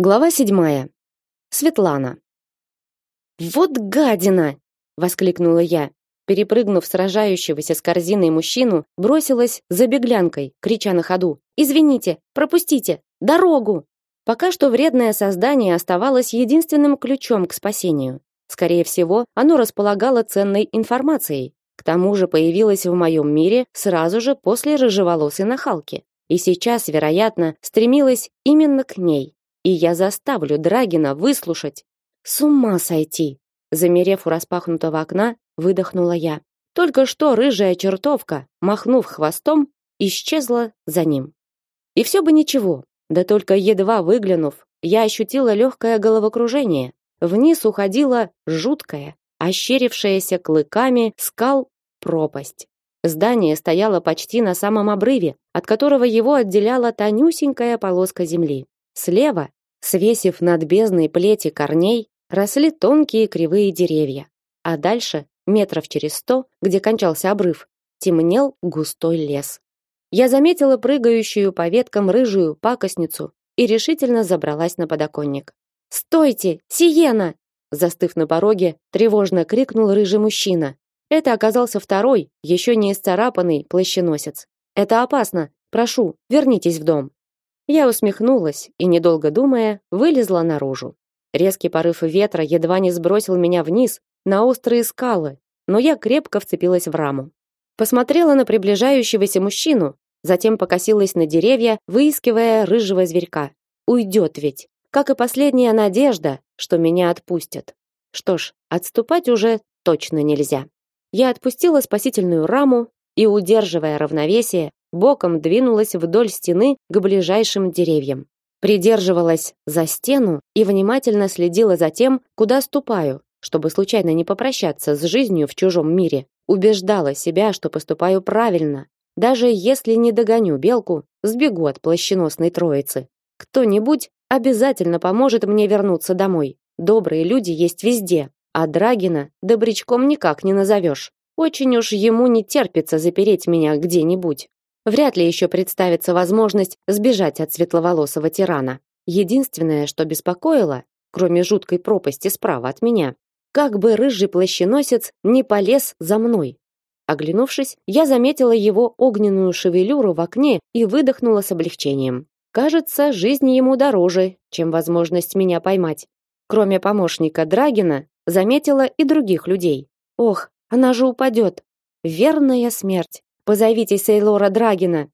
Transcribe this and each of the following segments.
Глава седьмая. Светлана. Вот гадина, воскликнула я, перепрыгнув сражающегося с корзиной мужчину, бросилась за беглянкой, крича на ходу: "Извините, пропустите, дорогу!" Пока что вредное создание оставалось единственным ключом к спасению. Скорее всего, оно располагало ценной информацией. К тому же появилось в моем мире сразу же после рыжеволосой нахалки, и сейчас, вероятно, стремилось именно к ней и я заставлю Драгина выслушать. С ума сойти. Замерев у распахнутого окна, выдохнула я. Только что рыжая чертовка, махнув хвостом, исчезла за ним. И все бы ничего, да только едва выглянув, я ощутила легкое головокружение. Вниз уходила жуткая, ощерившаяся клыками скал пропасть. Здание стояло почти на самом обрыве, от которого его отделяла тонюсенькая полоска земли. Слева Свесив над бездной плети корней, росли тонкие кривые деревья, а дальше, метров через сто, где кончался обрыв, темнел густой лес. Я заметила прыгающую по веткам рыжую пакостницу и решительно забралась на подоконник. «Стойте! Сиена!» Застыв на пороге, тревожно крикнул рыжий мужчина. Это оказался второй, еще не исцарапанный плащеносец. «Это опасно! Прошу, вернитесь в дом!» Я усмехнулась и, недолго думая, вылезла наружу. Резкий порыв ветра едва не сбросил меня вниз на острые скалы, но я крепко вцепилась в раму. Посмотрела на приближающегося мужчину, затем покосилась на деревья, выискивая рыжего зверька. Уйдет ведь, как и последняя надежда, что меня отпустят. Что ж, отступать уже точно нельзя. Я отпустила спасительную раму и, удерживая равновесие, боком двинулась вдоль стены к ближайшим деревьям. Придерживалась за стену и внимательно следила за тем, куда ступаю, чтобы случайно не попрощаться с жизнью в чужом мире. Убеждала себя, что поступаю правильно. Даже если не догоню белку, сбегу от плащеносной троицы. Кто-нибудь обязательно поможет мне вернуться домой. Добрые люди есть везде, а Драгина добрячком никак не назовешь. Очень уж ему не терпится запереть меня где-нибудь. Вряд ли еще представится возможность сбежать от светловолосого тирана. Единственное, что беспокоило, кроме жуткой пропасти справа от меня, как бы рыжий плащеносец не полез за мной. Оглянувшись, я заметила его огненную шевелюру в окне и выдохнула с облегчением. Кажется, жизнь ему дороже, чем возможность меня поймать. Кроме помощника Драгина, заметила и других людей. Ох, она же упадет. Верная смерть. Позовите Сейлора Драгина.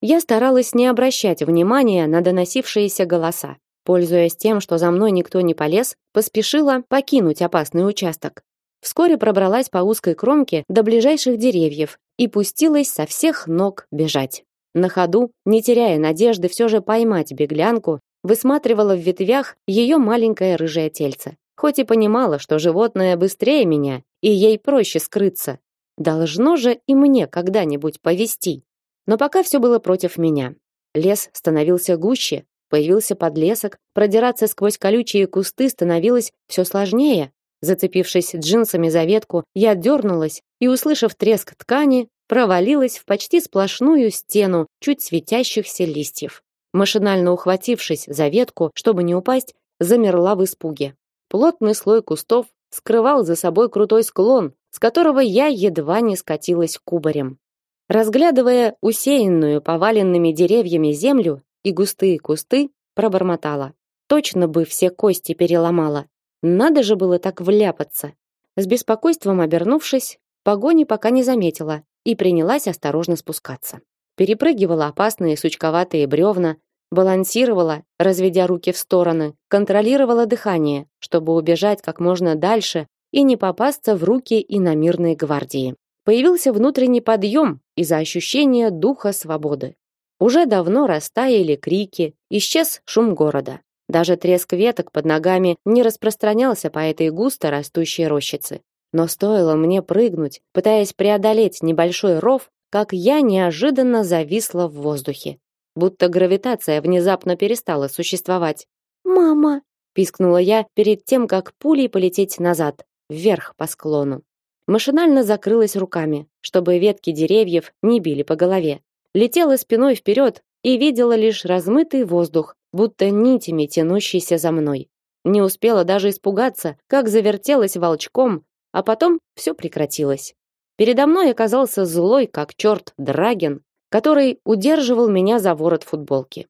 Я старалась не обращать внимания на доносившиеся голоса. Пользуясь тем, что за мной никто не полез, поспешила покинуть опасный участок. Вскоре пробралась по узкой кромке до ближайших деревьев и пустилась со всех ног бежать. На ходу, не теряя надежды все же поймать беглянку, высматривала в ветвях ее маленькое рыжее тельце. Хоть и понимала, что животное быстрее меня, и ей проще скрыться, Должно же и мне когда-нибудь повести. Но пока все было против меня. Лес становился гуще, появился подлесок, продираться сквозь колючие кусты становилось все сложнее. Зацепившись джинсами за ветку, я дернулась и, услышав треск ткани, провалилась в почти сплошную стену чуть светящихся листьев. Машинально ухватившись за ветку, чтобы не упасть, замерла в испуге. Плотный слой кустов скрывал за собой крутой склон, с которого я едва не скатилась кубарем. Разглядывая усеянную поваленными деревьями землю и густые кусты, пробормотала: точно бы все кости переломала. Надо же было так вляпаться. С беспокойством обернувшись, погони пока не заметила и принялась осторожно спускаться. Перепрыгивала опасные сучковатые бревна, балансировала, разведя руки в стороны, контролировала дыхание, чтобы убежать как можно дальше и не попасться в руки иномирной гвардии. Появился внутренний подъем из-за ощущения духа свободы. Уже давно растаяли крики, исчез шум города. Даже треск веток под ногами не распространялся по этой густо растущей рощице. Но стоило мне прыгнуть, пытаясь преодолеть небольшой ров, как я неожиданно зависла в воздухе. Будто гравитация внезапно перестала существовать. «Мама!» – пискнула я перед тем, как пулей полететь назад вверх по склону. Машинально закрылась руками, чтобы ветки деревьев не били по голове. Летела спиной вперед и видела лишь размытый воздух будто нитями тянущийся за мной. Не успела даже испугаться, как завертелась волчком, а потом все прекратилось. Передо мной оказался злой, как черт, Драген, который удерживал меня за ворот футболки.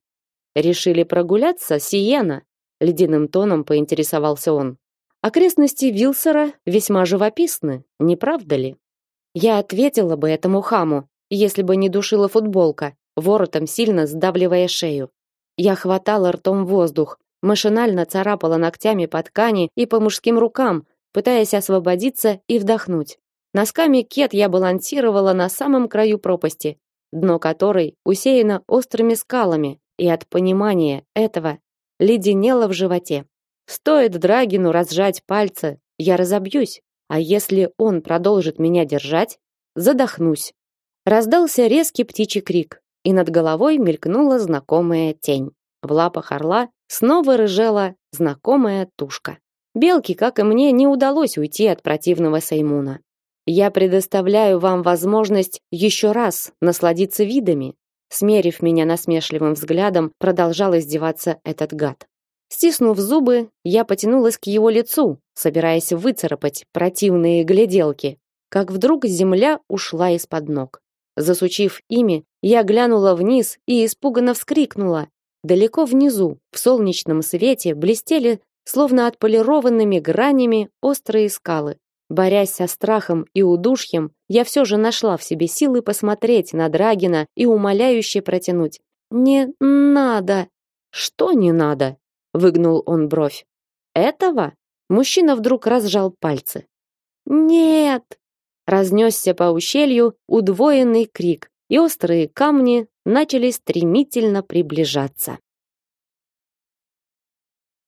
Решили прогуляться, Сиена? Ледяным тоном поинтересовался он. Окрестности Вилсера весьма живописны, не правда ли? Я ответила бы этому хаму, если бы не душила футболка, воротом сильно сдавливая шею. Я хватала ртом воздух, машинально царапала ногтями по ткани и по мужским рукам, пытаясь освободиться и вдохнуть. Носками кет я балансировала на самом краю пропасти, дно которой усеяно острыми скалами, и от понимания этого леденело в животе. Стоит Драгину разжать пальцы, я разобьюсь, а если он продолжит меня держать, задохнусь. Раздался резкий птичий крик, и над головой мелькнула знакомая тень. В лапах орла снова рыжела знакомая тушка. Белке, как и мне, не удалось уйти от противного Саймуна. Я предоставляю вам возможность еще раз насладиться видами, смерив меня насмешливым взглядом, продолжал издеваться этот гад. Стиснув зубы, я потянулась к его лицу, собираясь выцарапать противные гляделки, как вдруг земля ушла из-под ног. Засучив ими, я глянула вниз и испуганно вскрикнула. Далеко внизу, в солнечном свете, блестели, словно отполированными гранями, острые скалы. Борясь со страхом и удушьем, я все же нашла в себе силы посмотреть на Драгина и умоляюще протянуть: "Не надо". "Что не надо?" Выгнул он бровь. "Этого?" Мужчина вдруг разжал пальцы. "Нет!" Разнесся по ущелью удвоенный крик, и острые камни начали стремительно приближаться.